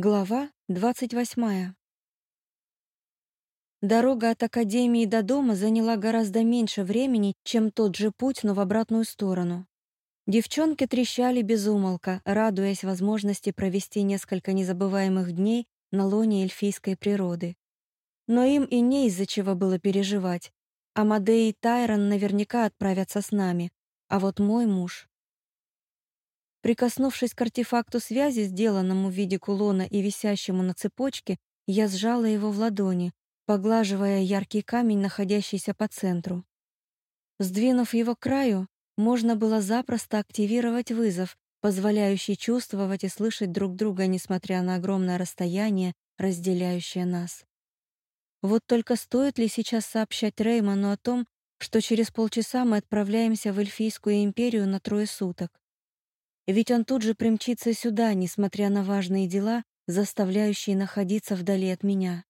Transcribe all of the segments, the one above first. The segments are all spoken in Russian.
Глава двадцать восьмая. Дорога от академии до дома заняла гораздо меньше времени, чем тот же путь, но в обратную сторону. Девчонки трещали без умолка, радуясь возможности провести несколько незабываемых дней на лоне эльфийской природы. Но им и не из-за чего было переживать. Амадей и Тайрон наверняка отправятся с нами, а вот мой муж... Прикоснувшись к артефакту связи, сделанному в виде кулона и висящему на цепочке, я сжала его в ладони, поглаживая яркий камень, находящийся по центру. Сдвинув его к краю, можно было запросто активировать вызов, позволяющий чувствовать и слышать друг друга, несмотря на огромное расстояние, разделяющее нас. Вот только стоит ли сейчас сообщать Реймону о том, что через полчаса мы отправляемся в Эльфийскую империю на трое суток? Ведь он тут же примчится сюда, несмотря на важные дела, заставляющие находиться вдали от меня.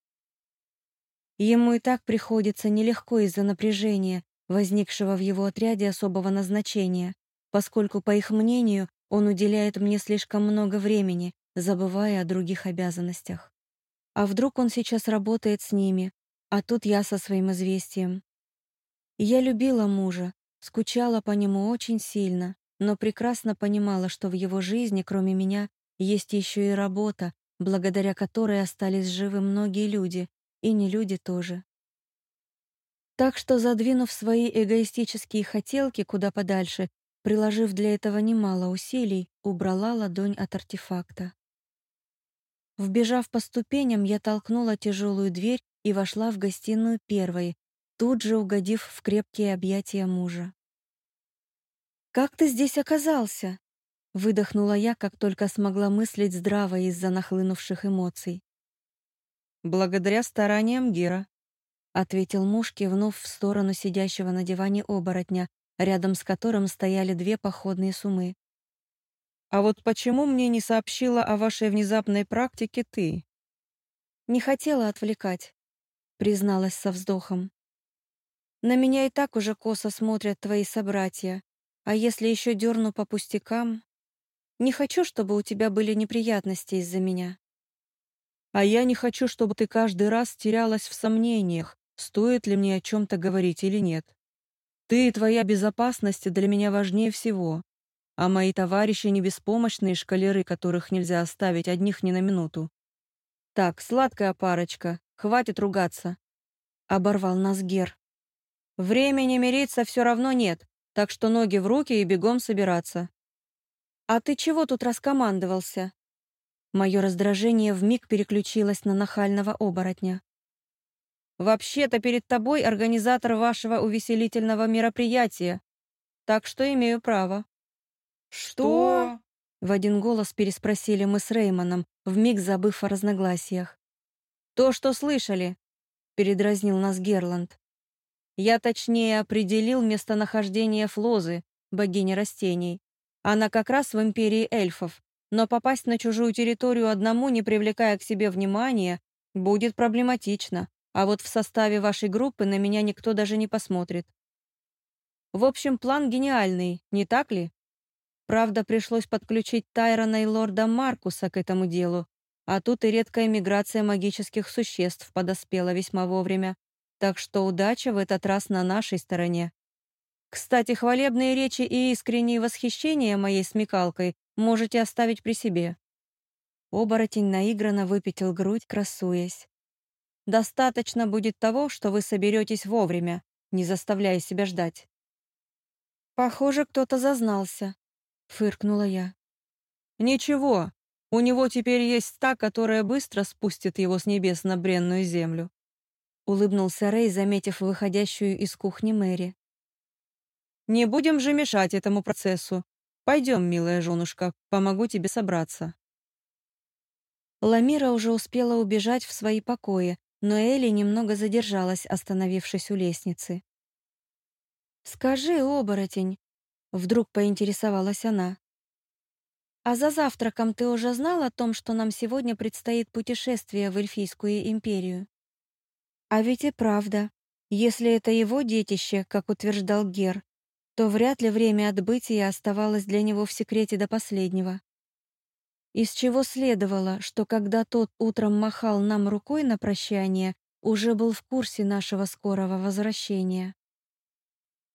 Ему и так приходится нелегко из-за напряжения, возникшего в его отряде особого назначения, поскольку, по их мнению, он уделяет мне слишком много времени, забывая о других обязанностях. А вдруг он сейчас работает с ними, а тут я со своим известием. Я любила мужа, скучала по нему очень сильно, но прекрасно понимала, что в его жизни, кроме меня, есть еще и работа, благодаря которой остались живы многие люди, и не люди тоже. Так что, задвинув свои эгоистические хотелки куда подальше, приложив для этого немало усилий, убрала ладонь от артефакта. Вбежав по ступеням, я толкнула тяжелую дверь и вошла в гостиную первой, тут же угодив в крепкие объятия мужа. «Как ты здесь оказался?» — выдохнула я, как только смогла мыслить здраво из-за нахлынувших эмоций. «Благодаря стараниям Гира», — ответил муж, кивнув в сторону сидящего на диване оборотня, рядом с которым стояли две походные сумы. «А вот почему мне не сообщила о вашей внезапной практике ты?» «Не хотела отвлекать», — призналась со вздохом. «На меня и так уже косо смотрят твои собратья, а если еще дерну по пустякам? Не хочу, чтобы у тебя были неприятности из-за меня. А я не хочу, чтобы ты каждый раз терялась в сомнениях, стоит ли мне о чем-то говорить или нет. Ты и твоя безопасность для меня важнее всего, а мои товарищи не беспомощные шкалеры, которых нельзя оставить одних ни на минуту. Так, сладкая парочка, хватит ругаться. Оборвал нас Гер. Времени мириться все равно нет, так что ноги в руки и бегом собираться. «А ты чего тут раскомандовался?» Мое раздражение вмиг переключилось на нахального оборотня. «Вообще-то перед тобой организатор вашего увеселительного мероприятия, так что имею право». «Что?» В один голос переспросили мы с Реймоном, вмиг забыв о разногласиях. «То, что слышали», — передразнил нас Герланд. Я точнее определил местонахождение Флозы, богини растений. Она как раз в империи эльфов, но попасть на чужую территорию одному, не привлекая к себе внимания, будет проблематично, а вот в составе вашей группы на меня никто даже не посмотрит. В общем, план гениальный, не так ли? Правда, пришлось подключить Тайрона и лорда Маркуса к этому делу, а тут и редкая миграция магических существ подоспела весьма вовремя. Так что удача в этот раз на нашей стороне. Кстати, хвалебные речи и искренние восхищения моей смекалкой можете оставить при себе. Оборотень наигранно выпятил грудь, красуясь. Достаточно будет того, что вы соберетесь вовремя, не заставляя себя ждать. Похоже, кто-то зазнался, фыркнула я. Ничего, у него теперь есть та, которая быстро спустит его с небес на бренную землю улыбнулся Рэй, заметив выходящую из кухни Мэри. «Не будем же мешать этому процессу. Пойдем, милая женушка, помогу тебе собраться». Ламира уже успела убежать в свои покои, но Элли немного задержалась, остановившись у лестницы. «Скажи, оборотень», — вдруг поинтересовалась она, «а за завтраком ты уже знал о том, что нам сегодня предстоит путешествие в Эльфийскую империю?» А ведь и правда, если это его детище, как утверждал Гер, то вряд ли время отбытия оставалось для него в секрете до последнего. из чего следовало, что когда тот утром махал нам рукой на прощание, уже был в курсе нашего скорого возвращения.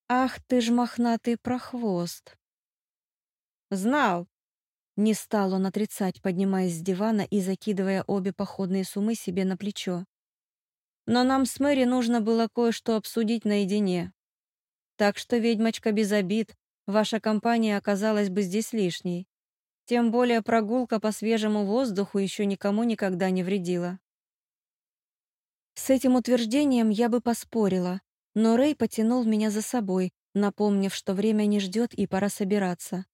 «Ах ты ж мохнатый прохвост!» «Знал!» Не стал он отрицать, поднимаясь с дивана и закидывая обе походные суммы себе на плечо. «Но нам с Мэри нужно было кое-что обсудить наедине. Так что, ведьмочка, без обид, ваша компания оказалась бы здесь лишней. Тем более прогулка по свежему воздуху еще никому никогда не вредила. С этим утверждением я бы поспорила, но Рэй потянул меня за собой, напомнив, что время не ждет и пора собираться.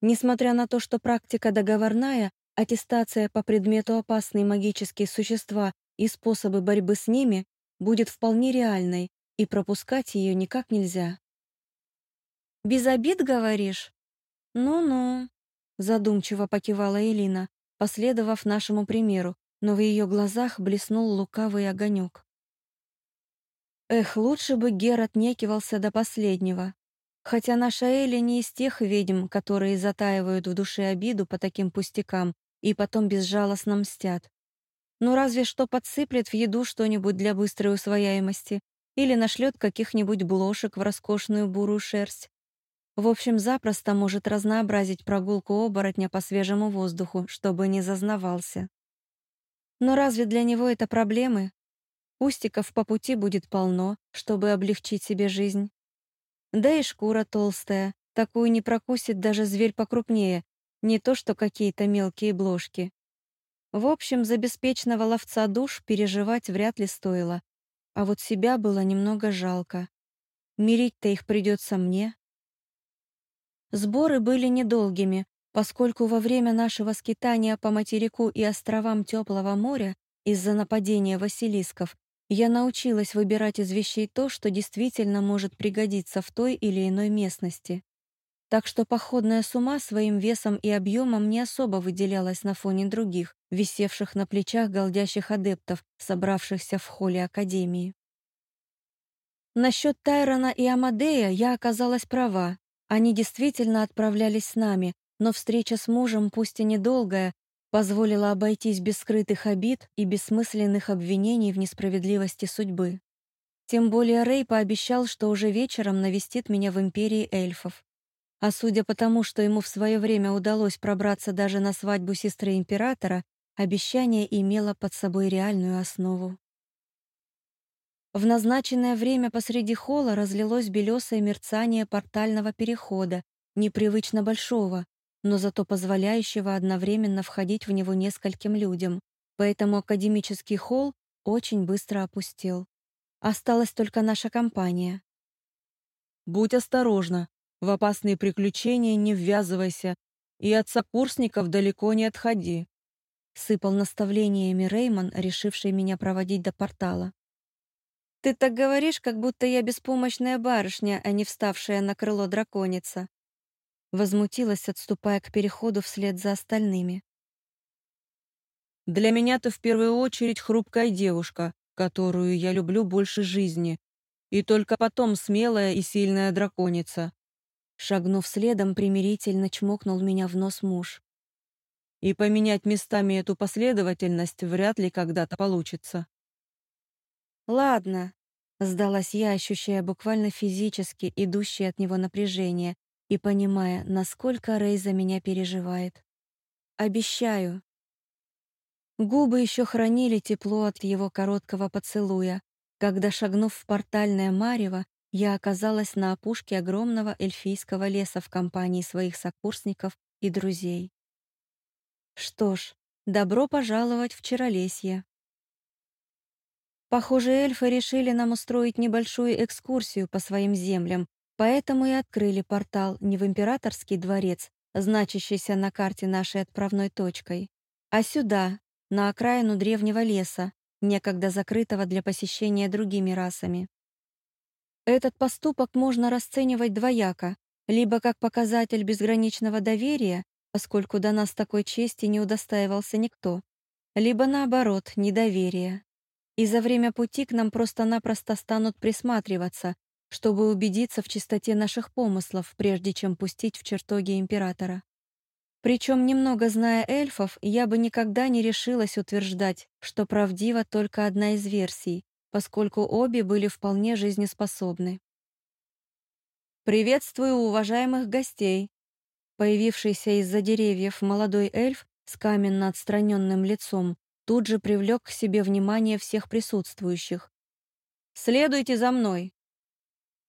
Несмотря на то, что практика договорная, аттестация по предмету опасные магические существа и способы борьбы с ними будет вполне реальной, и пропускать ее никак нельзя. «Без обид, говоришь?» «Ну-ну», Задумчиво покивала Элина, последовав нашему примеру, но в ее глазах блеснул лукавый огонек. Эх, лучше бы Гер отнекивался до последнего. Хотя наша Элли не из тех ведьм, которые затаивают в душе обиду по таким пустякам и потом безжалостно мстят. Ну разве что подсыплет в еду что-нибудь для быстрой усвояемости или нашлет каких-нибудь блошек в роскошную бурую шерсть, в общем, запросто может разнообразить прогулку оборотня по свежему воздуху, чтобы не зазнавался. Но разве для него это проблемы? Кустиков по пути будет полно, чтобы облегчить себе жизнь. Да и шкура толстая, такую не прокусит даже зверь покрупнее, не то что какие-то мелкие бложки. В общем, за беспечного ловца душ переживать вряд ли стоило, а вот себя было немного жалко. Мирить-то их придется мне, Сборы были недолгими, поскольку во время нашего скитания по материку и островам Теплого моря из-за нападения василисков я научилась выбирать из вещей то, что действительно может пригодиться в той или иной местности. Так что походная сума своим весом и объемом не особо выделялась на фоне других, висевших на плечах голдящих адептов, собравшихся в холле Академии. Насчет Тайрона и Амадея я оказалась права, они действительно отправлялись с нами, но встреча с мужем, пусть и недолгая, позволила обойтись без скрытых обид и бессмысленных обвинений в несправедливости судьбы. Тем более Рэй пообещал, что уже вечером навестит меня в Империи эльфов. А судя по тому, что ему в свое время удалось пробраться даже на свадьбу сестры императора, обещание имело под собой реальную основу. В назначенное время посреди холла разлилось белесое мерцание портального перехода, непривычно большого, но зато позволяющего одновременно входить в него нескольким людям, поэтому академический холл очень быстро опустел. Осталась только наша компания. «Будь осторожна, в опасные приключения не ввязывайся и от сокурсников далеко не отходи», сыпал наставлениями Реймон, решивший меня проводить до портала. Ты так говоришь, как будто я беспомощная барышня, а не вставшая на крыло драконица. Возмутилась, отступая к переходу вслед за остальными. Для меня ты в первую очередь хрупкая девушка, которую я люблю больше жизни, и только потом смелая и сильная драконица. Шагнув следом, примирительно чмокнул меня в нос муж. И поменять местами эту последовательность вряд ли когда-то получится. «Ладно», — сдалась я, ощущая буквально физически идущее от него напряжение и понимая, насколько Рэй за меня переживает. «Обещаю». Губы еще хранили тепло от его короткого поцелуя, когда, шагнув в портальное марево, я оказалась на опушке огромного эльфийского леса в компании своих сокурсников и друзей. Что ж, добро пожаловать в Чаролесье. Похоже, эльфы решили нам устроить небольшую экскурсию по своим землям, поэтому и открыли портал не в императорский дворец, значащийся на карте нашей отправной точкой, а сюда, на окраину древнего леса, некогда закрытого для посещения другими расами. Этот поступок можно расценивать двояко, либо как показатель безграничного доверия, поскольку до нас такой чести не удостаивался никто, либо наоборот, недоверия и за время пути к нам просто-напросто станут присматриваться, чтобы убедиться в чистоте наших помыслов, прежде чем пустить в чертоги императора. Причем, немного зная эльфов, я бы никогда не решилась утверждать, что правдива только одна из версий, поскольку обе были вполне жизнеспособны. «Приветствую уважаемых гостей!» Появившийся из-за деревьев молодой эльф с каменно отстраненным лицом тут же привлек к себе внимание всех присутствующих. «Следуйте за мной!»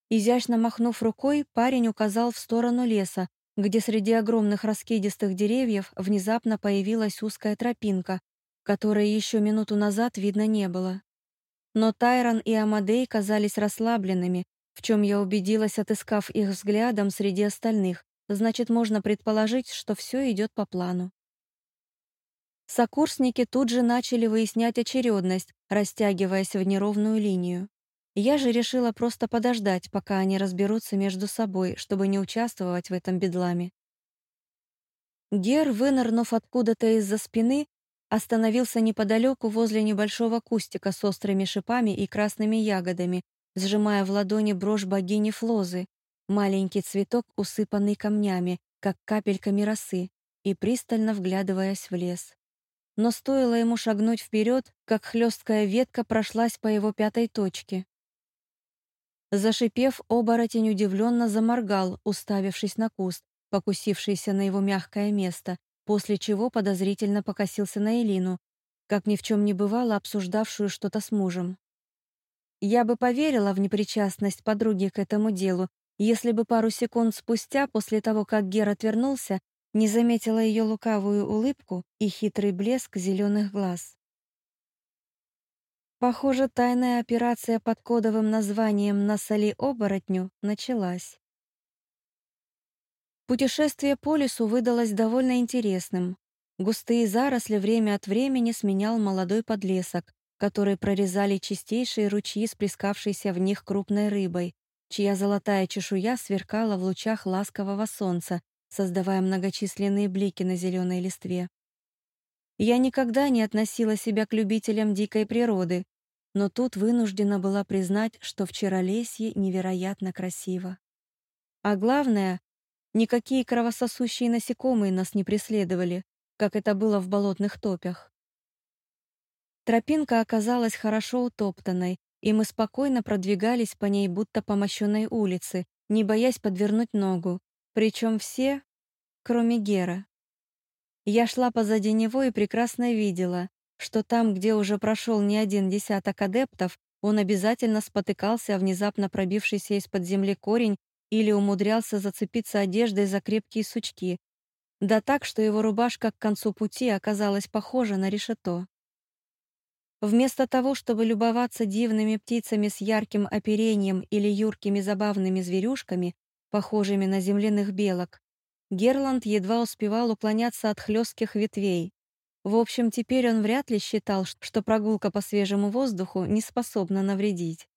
Изящно махнув рукой, парень указал в сторону леса, где среди огромных раскидистых деревьев внезапно появилась узкая тропинка, которой еще минуту назад видно не было. Но Тайрон и Амадей казались расслабленными, в чем я убедилась, отыскав их взглядом среди остальных, значит, можно предположить, что все идет по плану. Сокурсники тут же начали выяснять очередность, растягиваясь в неровную линию. Я же решила просто подождать, пока они разберутся между собой, чтобы не участвовать в этом бедламе. Гер, вынырнув откуда-то из-за спины, остановился неподалеку возле небольшого кустика с острыми шипами и красными ягодами, сжимая в ладони брошь богини Флозы, маленький цветок, усыпанный камнями, как капельками росы, и пристально вглядываясь в лес. Но стоило ему шагнуть вперед, как хлесткая ветка прошлась по его пятой точке. Зашипев, оборотень удивленно заморгал, уставившись на куст, покусившийся на его мягкое место, после чего подозрительно покосился на Элину, как ни в чем не бывало обсуждавшую что-то с мужем. Я бы поверила в непричастность подруги к этому делу, если бы пару секунд спустя, после того, как Гер отвернулся, не заметила ее лукавую улыбку и хитрый блеск зеленых глаз. Похоже, тайная операция под кодовым названием «Насоли оборотню» началась. Путешествие по лесу выдалось довольно интересным. Густые заросли время от времени сменял молодой подлесок, который прорезали чистейшие ручьи с плескавшейся в них крупной рыбой, чья золотая чешуя сверкала в лучах ласкового солнца, создавая многочисленные блики на зеленой листве. Я никогда не относила себя к любителям дикой природы, но тут вынуждена была признать, что вчеролесье невероятно красиво. А главное, никакие кровососущие насекомые нас не преследовали, как это было в болотных топях. Тропинка оказалась хорошо утоптанной, и мы спокойно продвигались по ней, будто по мощенной улице, не боясь подвернуть ногу, причем все, кроме Гера. Я шла позади него и прекрасно видела, что там, где уже прошел не один десяток адептов, он обязательно спотыкался о внезапно пробившийся из-под земли корень или умудрялся зацепиться одеждой за крепкие сучки, да так, что его рубашка к концу пути оказалась похожа на решето. Вместо того, чтобы любоваться дивными птицами с ярким оперением или юркими забавными зверюшками, похожими на земляных белок, Герланд едва успевал уклоняться от хлестких ветвей. В общем, теперь он вряд ли считал, что прогулка по свежему воздуху не способна навредить.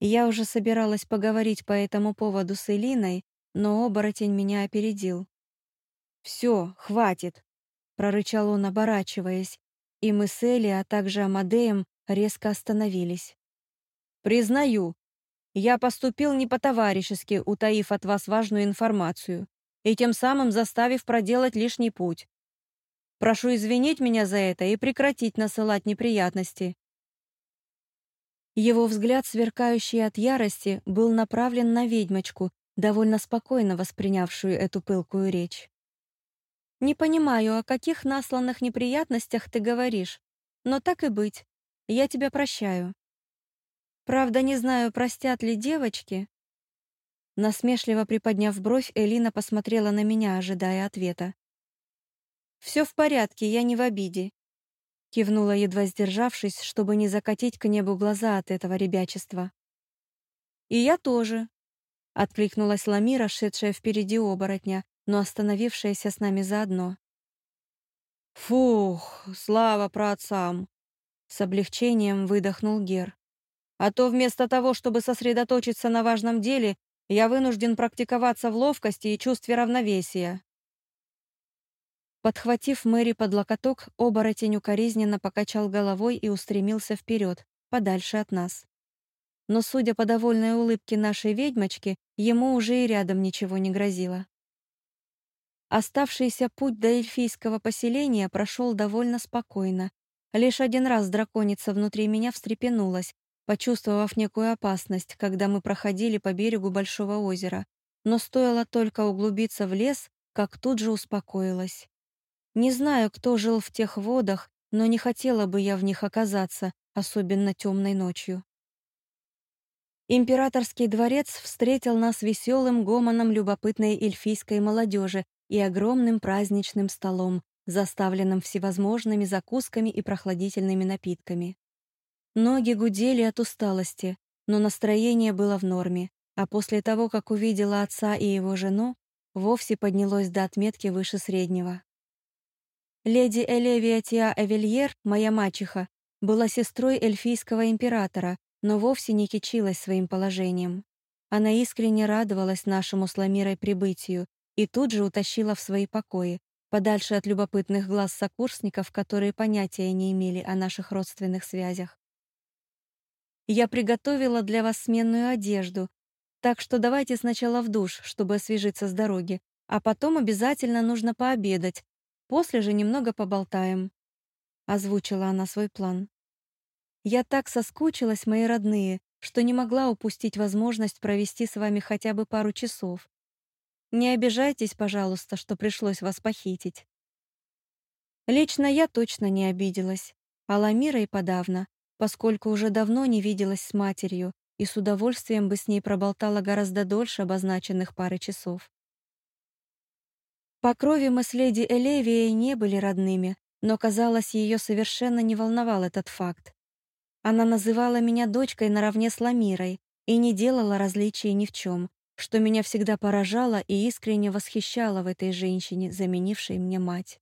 Я уже собиралась поговорить по этому поводу с Элиной, но оборотень меня опередил. «Все, хватит!» — прорычал он, оборачиваясь, и мы с Элли, а также Амадеем резко остановились. «Признаю, я поступил не по-товарищески, утаив от вас важную информацию и тем самым заставив проделать лишний путь. Прошу извинить меня за это и прекратить насылать неприятности». Его взгляд, сверкающий от ярости, был направлен на ведьмочку, довольно спокойно воспринявшую эту пылкую речь. «Не понимаю, о каких насланных неприятностях ты говоришь, но так и быть, я тебя прощаю. Правда, не знаю, простят ли девочки». Насмешливо приподняв бровь, Элина посмотрела на меня, ожидая ответа. «Все в порядке, я не в обиде», — кивнула, едва сдержавшись, чтобы не закатить к небу глаза от этого ребячества. «И я тоже», — откликнулась Ламира, шедшая впереди оборотня, но остановившаяся с нами заодно. «Фух, слава праотцам!» С облегчением выдохнул Гер. А то вместо того, чтобы сосредоточиться на важном деле, я вынужден практиковаться в ловкости и чувстве равновесия. Подхватив Мэри под локоток, оборотень укоризненно покачал головой и устремился вперед, подальше от нас. Но, судя по довольной улыбке нашей ведьмочки, ему уже и рядом ничего не грозило. Оставшийся путь до эльфийского поселения прошел довольно спокойно. Лишь один раз драконица внутри меня встрепенулась, почувствовав некую опасность, когда мы проходили по берегу большого озера. Но стоило только углубиться в лес, как тут же успокоилась. Не знаю, кто жил в тех водах, но не хотела бы я в них оказаться, особенно темной ночью. Императорский дворец встретил нас веселым гомоном любопытной эльфийской молодежи и огромным праздничным столом, заставленным всевозможными закусками и прохладительными напитками. Ноги гудели от усталости, но настроение было в норме, а после того, как увидела отца и его жену, вовсе поднялось до отметки выше среднего. Леди Элевия Тиа Эвельер, моя мачеха, была сестрой эльфийского императора, но вовсе не кичилась своим положением. Она искренне радовалась нашему с прибытию и тут же утащила в свои покои, подальше от любопытных глаз сокурсников, которые понятия не имели о наших родственных связях. Я приготовила для вас сменную одежду, так что давайте сначала в душ, чтобы освежиться с дороги, а потом обязательно нужно пообедать, после же немного поболтаем», — озвучила она свой план. «Я так соскучилась, мои родные, что не могла упустить возможность провести с вами хотя бы пару часов. Не обижайтесь, пожалуйста, что пришлось вас похитить». Лично я точно не обиделась, а Ламира и подавно поскольку уже давно не виделась с матерью и с удовольствием бы с ней проболтала гораздо дольше обозначенных пары часов. По крови мы с леди Элевией не были родными, но, казалось, ее совершенно не волновал этот факт. Она называла меня дочкой наравне с Ламирой и не делала различий ни в чем, что меня всегда поражало и искренне восхищало в этой женщине, заменившей мне мать.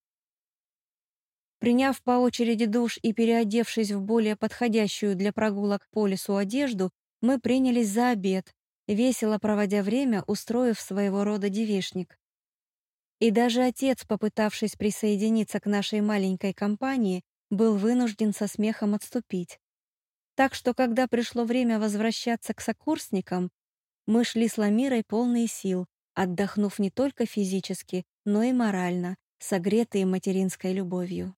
Приняв по очереди душ и переодевшись в более подходящую для прогулок по лесу одежду, мы принялись за обед, весело проводя время, устроив своего рода девишник. И даже отец, попытавшись присоединиться к нашей маленькой компании, был вынужден со смехом отступить. Так что, когда пришло время возвращаться к сокурсникам, мы шли с Ламирой полные сил, отдохнув не только физически, но и морально, согретые материнской любовью.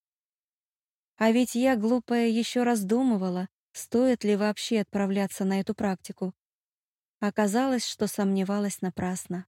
А ведь я, глупая, еще раздумывала, стоит ли вообще отправляться на эту практику. Оказалось, что сомневалась напрасно.